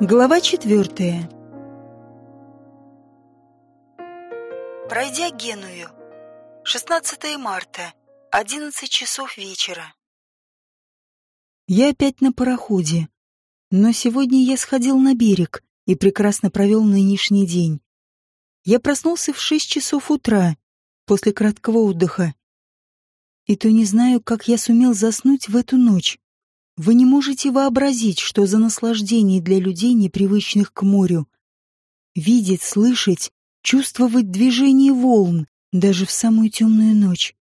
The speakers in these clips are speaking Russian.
Глава четвертая. Пройдя Геную. 16 марта. 11 часов вечера. Я опять на пароходе. Но сегодня я сходил на берег и прекрасно провел нынешний день. Я проснулся в 6 часов утра после краткого отдыха. И то не знаю, как я сумел заснуть в эту ночь. Вы не можете вообразить, что за наслаждение для людей, непривычных к морю. Видеть, слышать, чувствовать движение волн даже в самую темную ночь.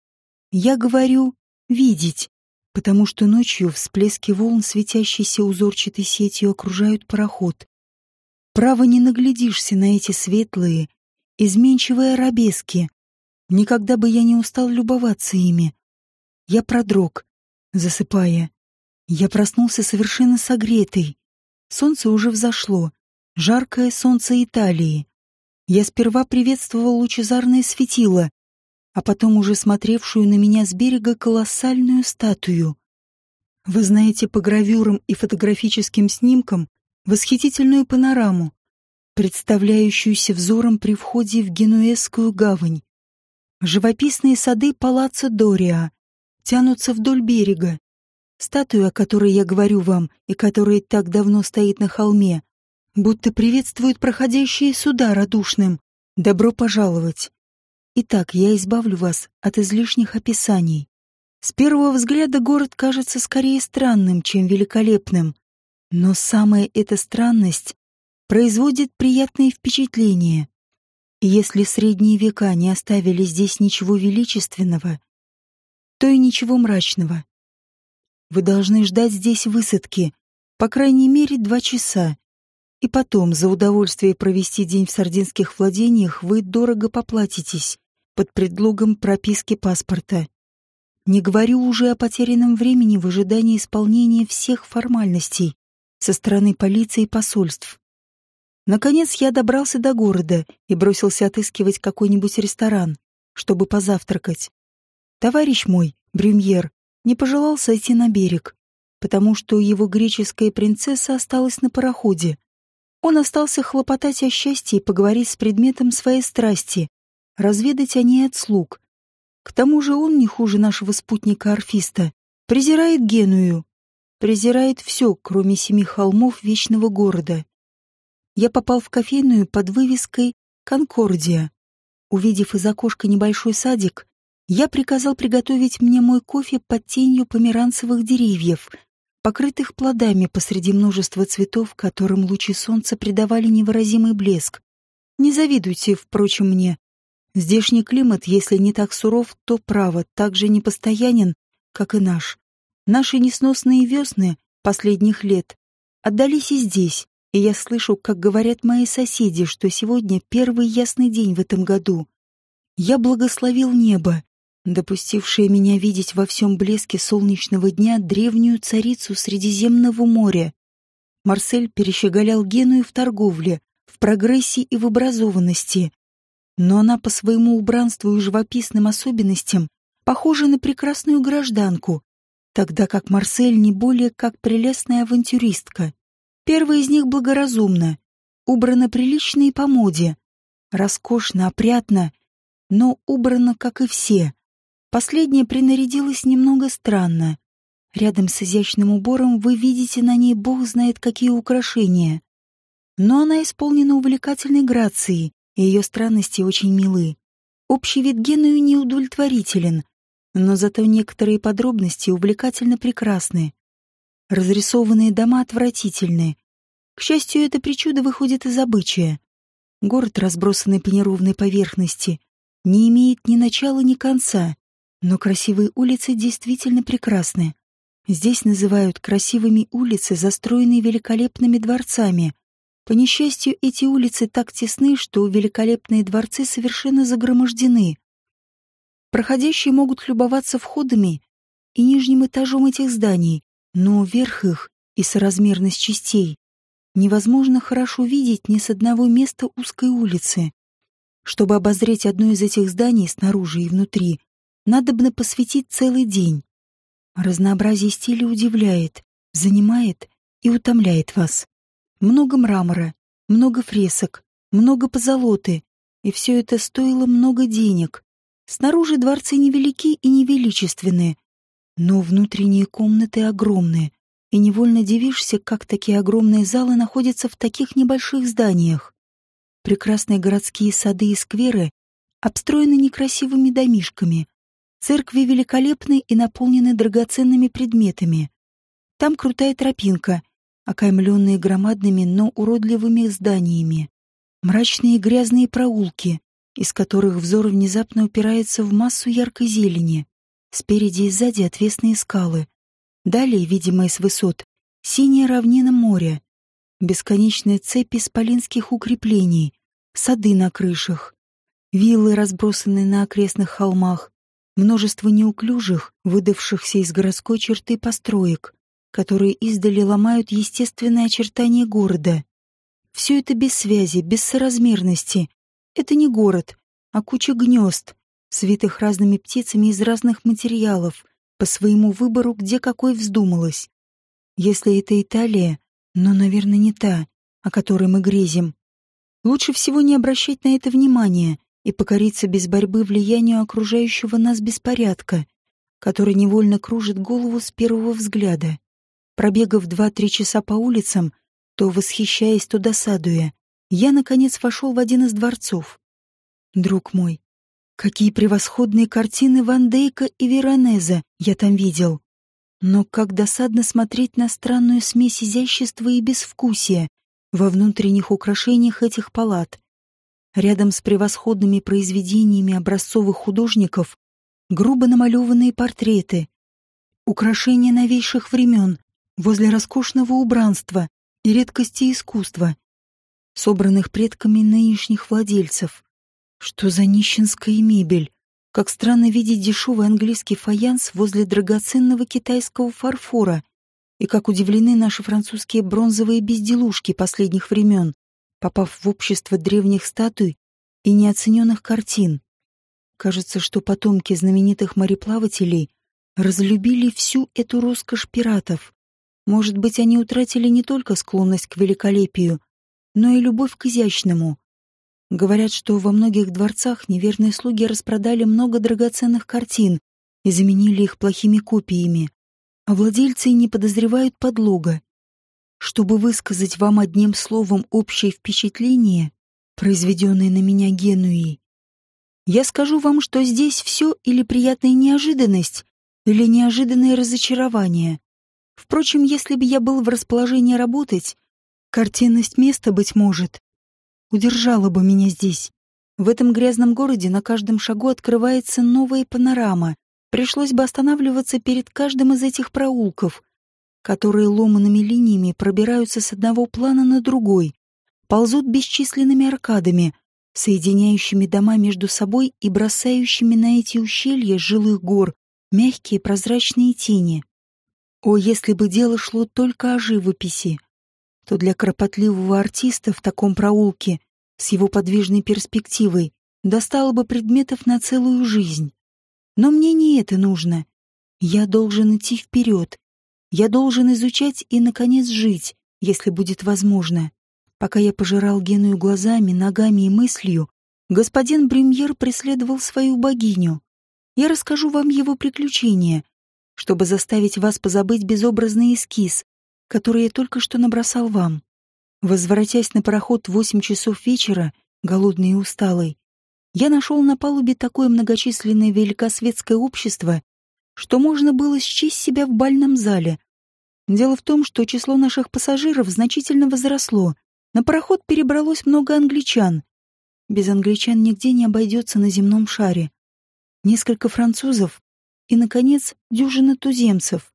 Я говорю «видеть», потому что ночью всплески волн, светящиеся узорчатой сетью, окружают пароход. Право не наглядишься на эти светлые, изменчивые арабески. Никогда бы я не устал любоваться ими. Я продрог, засыпая. Я проснулся совершенно согретый. Солнце уже взошло. Жаркое солнце Италии. Я сперва приветствовал лучезарное светило, а потом уже смотревшую на меня с берега колоссальную статую. Вы знаете по гравюрам и фотографическим снимкам восхитительную панораму, представляющуюся взором при входе в Генуэзскую гавань. Живописные сады Палаццо Дориа тянутся вдоль берега, Статуя, о которой я говорю вам и которая так давно стоит на холме, будто приветствует проходящие суда радушным. Добро пожаловать. Итак, я избавлю вас от излишних описаний. С первого взгляда город кажется скорее странным, чем великолепным. Но самая эта странность производит приятные впечатления. Если средние века не оставили здесь ничего величественного, то и ничего мрачного. Вы должны ждать здесь высадки, по крайней мере, два часа. И потом, за удовольствие провести день в сардинских владениях, вы дорого поплатитесь под предлогом прописки паспорта. Не говорю уже о потерянном времени в ожидании исполнения всех формальностей со стороны полиции и посольств. Наконец я добрался до города и бросился отыскивать какой-нибудь ресторан, чтобы позавтракать. Товарищ мой, Брюмьер, не пожелал сойти на берег, потому что его греческая принцесса осталась на пароходе. Он остался хлопотать о счастье и поговорить с предметом своей страсти, разведать о ней от слуг. К тому же он, не хуже нашего спутника-орфиста, презирает Геную, презирает все, кроме семи холмов вечного города. Я попал в кофейную под вывеской «Конкордия». Увидев из окошка небольшой садик, я приказал приготовить мне мой кофе под тенью померанцевых деревьев, покрытых плодами посреди множества цветов, которым лучи солнца придавали невыразимый блеск. Не завидуйте, впрочем, мне. Здешний климат, если не так суров, то, право, так же непостоянен, как и наш. Наши несносные весны последних лет отдались и здесь, и я слышу, как говорят мои соседи, что сегодня первый ясный день в этом году. Я благословил небо, допустившая меня видеть во всем блеске солнечного дня древнюю царицу Средиземного моря. Марсель перещеголял Геную в торговле, в прогрессе и в образованности. Но она по своему убранству и живописным особенностям похожа на прекрасную гражданку, тогда как Марсель не более как прелестная авантюристка. Первая из них благоразумна, убрана прилично и по моде, роскошно, опрятно, но убрана, как и все, Последняя принарядилась немного странно. Рядом с изящным убором вы видите на ней бог знает какие украшения. Но она исполнена увлекательной грацией, и ее странности очень милы. Общий вид Геную неудовлетворителен, но зато некоторые подробности увлекательно прекрасны. Разрисованные дома отвратительны. К счастью, это причуда выходит из обычая. Город, разбросанный по неровной поверхности, не имеет ни начала, ни конца. Но красивые улицы действительно прекрасны. Здесь называют красивыми улицы, застроенные великолепными дворцами. По несчастью, эти улицы так тесны, что великолепные дворцы совершенно загромождены. Проходящие могут любоваться входами и нижним этажом этих зданий, но верх их и соразмерность частей невозможно хорошо видеть ни с одного места узкой улицы. Чтобы обозреть одно из этих зданий снаружи и внутри, надобно посвятить целый день. Разнообразие стиля удивляет, занимает и утомляет вас. Много мрамора, много фресок, много позолоты, и все это стоило много денег. Снаружи дворцы невелики и невеличественные, но внутренние комнаты огромные, и невольно дивишься, как такие огромные залы находятся в таких небольших зданиях. Прекрасные городские сады и скверы обстроены некрасивыми домишками. Церкви великолепны и наполнены драгоценными предметами. Там крутая тропинка, окаймленные громадными, но уродливыми зданиями. Мрачные грязные проулки, из которых взор внезапно упирается в массу яркой зелени. Спереди и сзади отвесные скалы. Далее, видимые с высот, синяя равнина моря, бесконечные цепи спалинских укреплений, сады на крышах, виллы, разбросанные на окрестных холмах, множество неуклюжих, выдавшихся из городской черты построек, которые издали ломают естественные очертания города. Все это без связи, без соразмерности. Это не город, а куча гнезд, свитых разными птицами из разных материалов, по своему выбору, где какой вздумалось. Если это Италия, но, наверное, не та, о которой мы грезим. Лучше всего не обращать на это внимания и покориться без борьбы влиянию окружающего нас беспорядка, который невольно кружит голову с первого взгляда. Пробегав два-три часа по улицам, то восхищаясь, то досадуя, я, наконец, вошел в один из дворцов. Друг мой, какие превосходные картины Ван Дейка и Веронеза я там видел. Но как досадно смотреть на странную смесь изящества и безвкусия во внутренних украшениях этих палат. Рядом с превосходными произведениями образцовых художников грубо намалеванные портреты, украшения новейших времен, возле роскошного убранства и редкости искусства, собранных предками нынешних владельцев. Что за нищенская мебель? Как странно видеть дешевый английский фаянс возле драгоценного китайского фарфора, и как удивлены наши французские бронзовые безделушки последних времен, попав в общество древних статуй и неоцененных картин. Кажется, что потомки знаменитых мореплавателей разлюбили всю эту роскошь пиратов, может быть, они утратили не только склонность к великолепию, но и любовь к изящному. Говорят, что во многих дворцах неверные слуги распродали много драгоценных картин и заменили их плохими копиями, а владельцы не подозревают подлога. Чтобы высказать вам одним словом общее впечатление, произведенное на меня Генуей, я скажу вам, что здесь все или приятная неожиданность, или неожиданное разочарование. Впрочем, если бы я был в расположении работать, картинность места, быть может, удержала бы меня здесь. В этом грязном городе на каждом шагу открывается новая панорама. Пришлось бы останавливаться перед каждым из этих проулков, которые ломанными линиями пробираются с одного плана на другой, ползут бесчисленными аркадами, соединяющими дома между собой и бросающими на эти ущелья жилых гор мягкие прозрачные тени. О, если бы дело шло только о живописи, то для кропотливого артиста в таком проулке с его подвижной перспективой достало бы предметов на целую жизнь. Но мне не это нужно. Я должен идти вперед. Я должен изучать и, наконец, жить, если будет возможно. Пока я пожирал Геную глазами, ногами и мыслью, господин Бремьер преследовал свою богиню. Я расскажу вам его приключения, чтобы заставить вас позабыть безобразный эскиз, который я только что набросал вам. Возвратясь на пароход в восемь часов вечера, голодный и усталый, я нашел на палубе такое многочисленное великосветское общество, что можно было счесть себя в бальном зале. Дело в том, что число наших пассажиров значительно возросло. На пароход перебралось много англичан. Без англичан нигде не обойдется на земном шаре. Несколько французов, и, наконец, дюжина туземцев,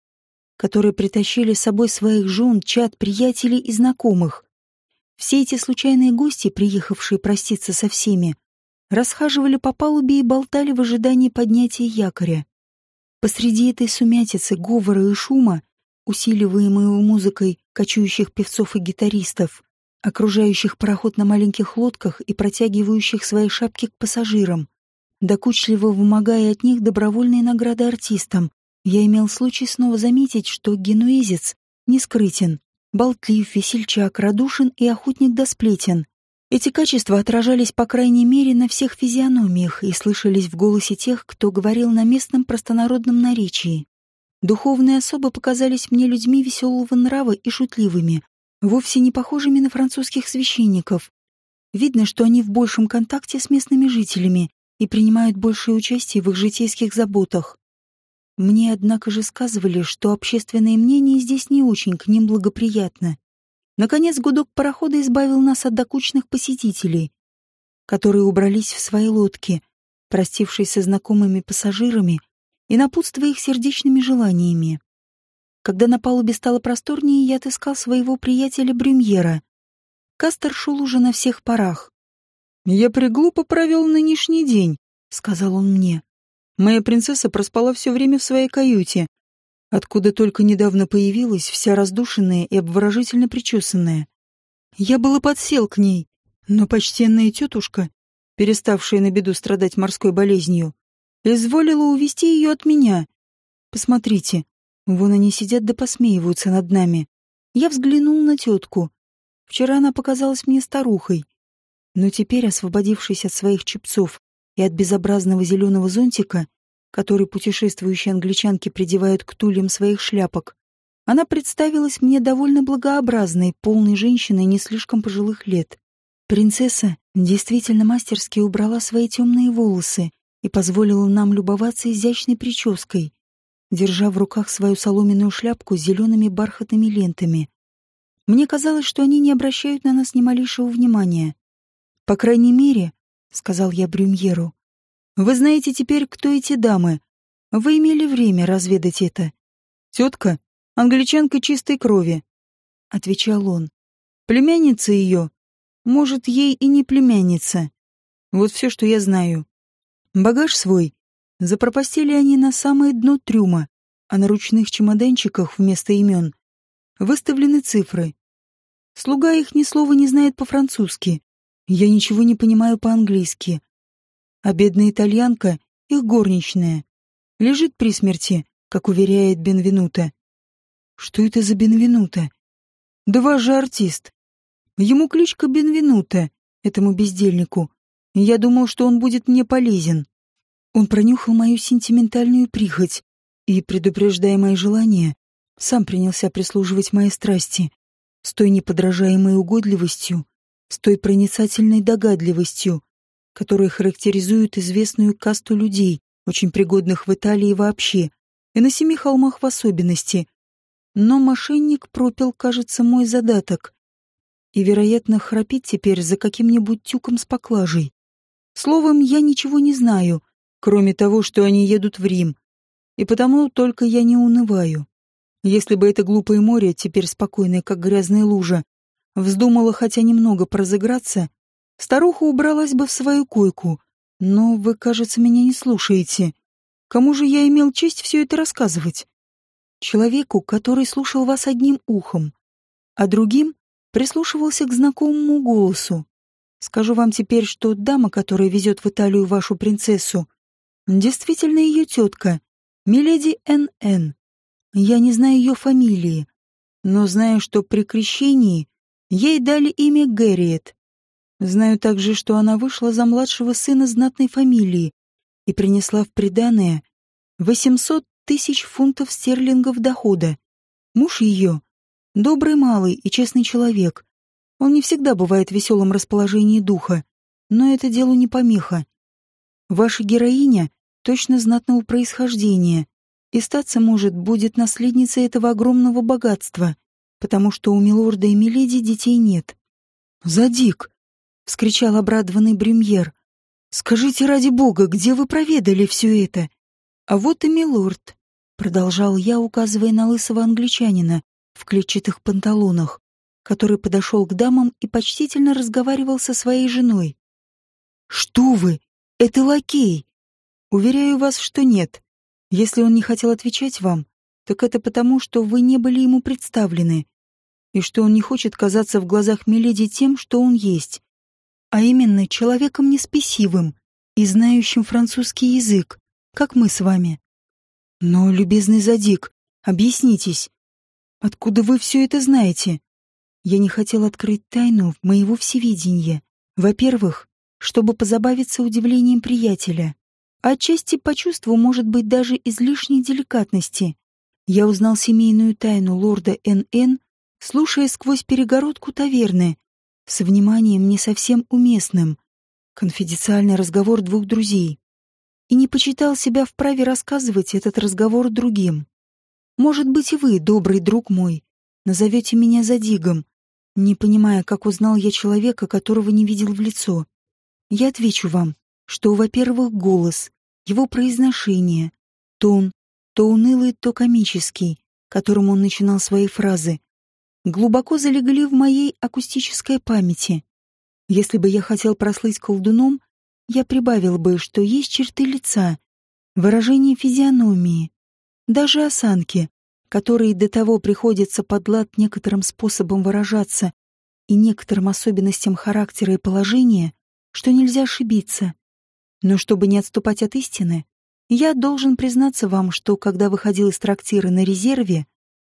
которые притащили с собой своих жен, чад, приятелей и знакомых. Все эти случайные гости, приехавшие проститься со всеми, расхаживали по палубе и болтали в ожидании поднятия якоря. Посреди этой сумятицы, говора и шума, усиливаемой музыкой кочующих певцов и гитаристов, окружающих пароход на маленьких лодках и протягивающих свои шапки к пассажирам, докучливо вымогая от них добровольные награды артистам, я имел случай снова заметить, что генуэзец не скрытен. Болтлив, весельчак, радушен и охотник до сплетен. Эти качества отражались, по крайней мере, на всех физиономиях и слышались в голосе тех, кто говорил на местном простонародном наречии. Духовные особы показались мне людьми веселого нрава и шутливыми, вовсе не похожими на французских священников. Видно, что они в большем контакте с местными жителями и принимают большее участие в их житейских заботах. Мне, однако же, сказывали, что общественное мнение здесь не очень к ним благоприятно. Наконец гудок парохода избавил нас от докучных посетителей, которые убрались в свои лодки, простившись со знакомыми пассажирами и напутствуя их сердечными желаниями. Когда на палубе стало просторнее, я отыскал своего приятеля Брюмьера. Кастер шел уже на всех парах. «Я приглупо провел нынешний день», — сказал он мне. «Моя принцесса проспала все время в своей каюте, откуда только недавно появилась, вся раздушенная и обворожительно причесанная. Я было подсел к ней, но почтенная тетушка, переставшая на беду страдать морской болезнью, изволила увести ее от меня. Посмотрите, Вон они сидят да посмеиваются над нами. Я взглянул на тетку. Вчера она показалась мне старухой. Но теперь, освободившись от своих чепцов и от безобразного зеленого зонтика, который путешествующие англичанки придевают к тульям своих шляпок, она представилась мне довольно благообразной, полной женщиной не слишком пожилых лет. Принцесса действительно мастерски убрала свои темные волосы и позволила нам любоваться изящной прической, держа в руках свою соломенную шляпку с зелеными бархатными лентами. Мне казалось, что они не обращают на нас ни малейшего внимания. «По крайней мере», — сказал я Брюмьеру, — «вы знаете теперь, кто эти дамы. Вы имели время разведать это». «Тетка — англичанка чистой крови», — отвечал он. «Племянница ее. Может, ей и не племянница. Вот все, что я знаю. Багаж свой Запропастили они на самое дно трюма, а на ручных чемоданчиках вместо имен выставлены цифры. Слуга их ни слова не знает по-французски. Я ничего не понимаю по-английски. А бедная итальянка, их горничная, лежит при смерти, как уверяет Бенвенута. Что это за Бенвенута? Да ваш же артист. Ему кличка Бенвенута, этому бездельнику. Я думал, что он будет мне полезен. Он пронюхал мою сентиментальную прихоть и, предупреждая мои желания, сам принялся прислуживать моей страсти с той неподражаемой угодливостью, с той проницательной догадливостью, которая характеризует известную касту людей, очень пригодных в Италии вообще, и на семи холмах в особенности. Но мошенник пропил, кажется, мой задаток и, вероятно, храпит теперь за каким-нибудь тюком с поклажей. Словом, я ничего не знаю, кроме того, что они едут в Рим. И потому только я не унываю. Если бы это глупое море, теперь спокойное, как грязная лужа, вздумало хотя немного прозыграться, старуха убралась бы в свою койку. Но вы, кажется, меня не слушаете. Кому же я имел честь все это рассказывать? Человеку, который слушал вас одним ухом, а другим прислушивался к знакомому голосу. Скажу вам теперь, что дама, которая везет в Италию вашу принцессу, Действительно ее тетка, Миледи Н.Н. Я не знаю ее фамилии, но знаю, что при крещении ей дали имя Гэриет. Знаю также, что она вышла за младшего сына знатной фамилии и принесла в приданое 800 тысяч фунтов стерлингов дохода. Муж ее — добрый малый и честный человек. Он не всегда бывает в веселом расположении духа, но это делу не помеха. Ваша героиня точно знатного происхождения, и статься, может, будет наследницей этого огромного богатства, потому что у милорда и миледи детей нет. «Задик!» — вскричал обрадованный Брюмьер. «Скажите ради бога, где вы проведали все это?» «А вот и милорд», — продолжал я, указывая на лысого англичанина в клетчатых панталонах, который подошел к дамам и почтительно разговаривал со своей женой. «Что вы? Это лакей!» «Уверяю вас, что нет. Если он не хотел отвечать вам, так это потому, что вы не были ему представлены, и что он не хочет казаться в глазах Миледи тем, что он есть, а именно человеком неспесивым и знающим французский язык, как мы с вами. Но, любезный Задик, объяснитесь, Откуда вы все это знаете? Я не хотел открыть тайну моего всевидения. Во-первых, чтобы позабавиться удивлением приятеля. Отчасти по чувству, может быть, даже излишней деликатности. Я узнал семейную тайну лорда Н.Н., слушая сквозь перегородку таверны, с вниманием не совсем уместным. Конфиденциальный разговор двух друзей. И не почитал себя вправе рассказывать этот разговор другим. Может быть, и вы, добрый друг мой, назовете меня Задигом, не понимая, как узнал я человека, которого не видел в лицо. Я отвечу вам, что, во-первых, голос, его произношение, тон, то унылый, то комический, которым он начинал свои фразы, глубоко залегли в моей акустической памяти. Если бы я хотел прослыть колдуном, я прибавил бы, что есть черты лица, выражение физиономии, даже осанки, которые до того приходится под лад некоторым способом выражаться и некоторым особенностям характера и положения, что нельзя ошибиться. Но чтобы не отступать от истины, я должен признаться вам, что когда выходил из трактира на резерве,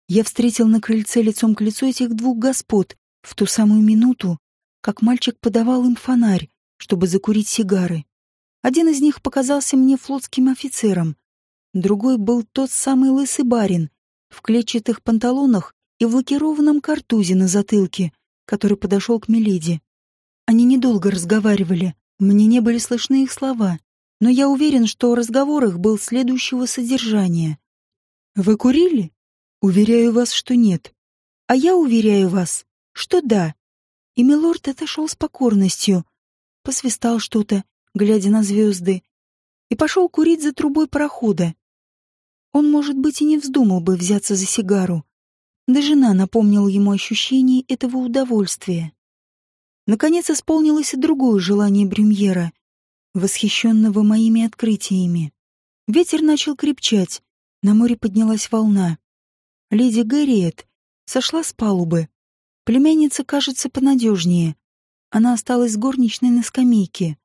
я встретил на крыльце лицом к лицу этих двух господ в ту самую минуту, как мальчик подавал им фонарь, чтобы закурить сигары. Один из них показался мне флотским офицером, другой был тот самый лысый барин в клетчатых панталонах и в лакированном картузе на затылке, который подошел к Мелиде. Они недолго разговаривали, мне не были слышны их слова, но я уверен, что разговор их был следующего содержания. «Вы курили?» «Уверяю вас, что нет. А я уверяю вас, что да». И милорд отошел с покорностью, посвистал что-то, глядя на звезды, и пошел курить за трубой парохода. Он, может быть, и не вздумал бы взяться за сигару, да жена напомнила ему ощущение этого удовольствия. Наконец исполнилось и другое желание Брюмьера, восхищенного моими открытиями. Ветер начал крепчать, на море поднялась волна. Леди Гэриет сошла с палубы. Племянница кажется понадежнее. Она осталась горничной на скамейке.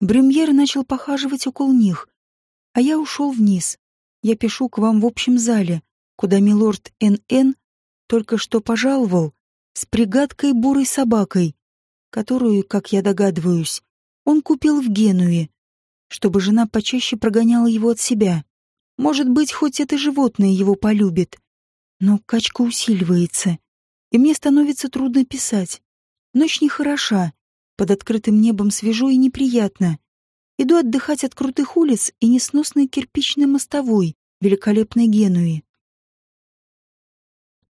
Брюмьер начал похаживать около них, а я ушел вниз. Я пишу к вам в общем зале, куда милорд Н.Н. только что пожаловал с пригадкой бурой собакой, которую, как я догадываюсь, он купил в Генуе, чтобы жена почаще прогоняла его от себя. Может быть, хоть это животное его полюбит. Но качка усиливается, и мне становится трудно писать. Ночь нехороша, под открытым небом свежо и неприятно. Иду отдыхать от крутых улиц и несносной кирпичной мостовой великолепной Генуи.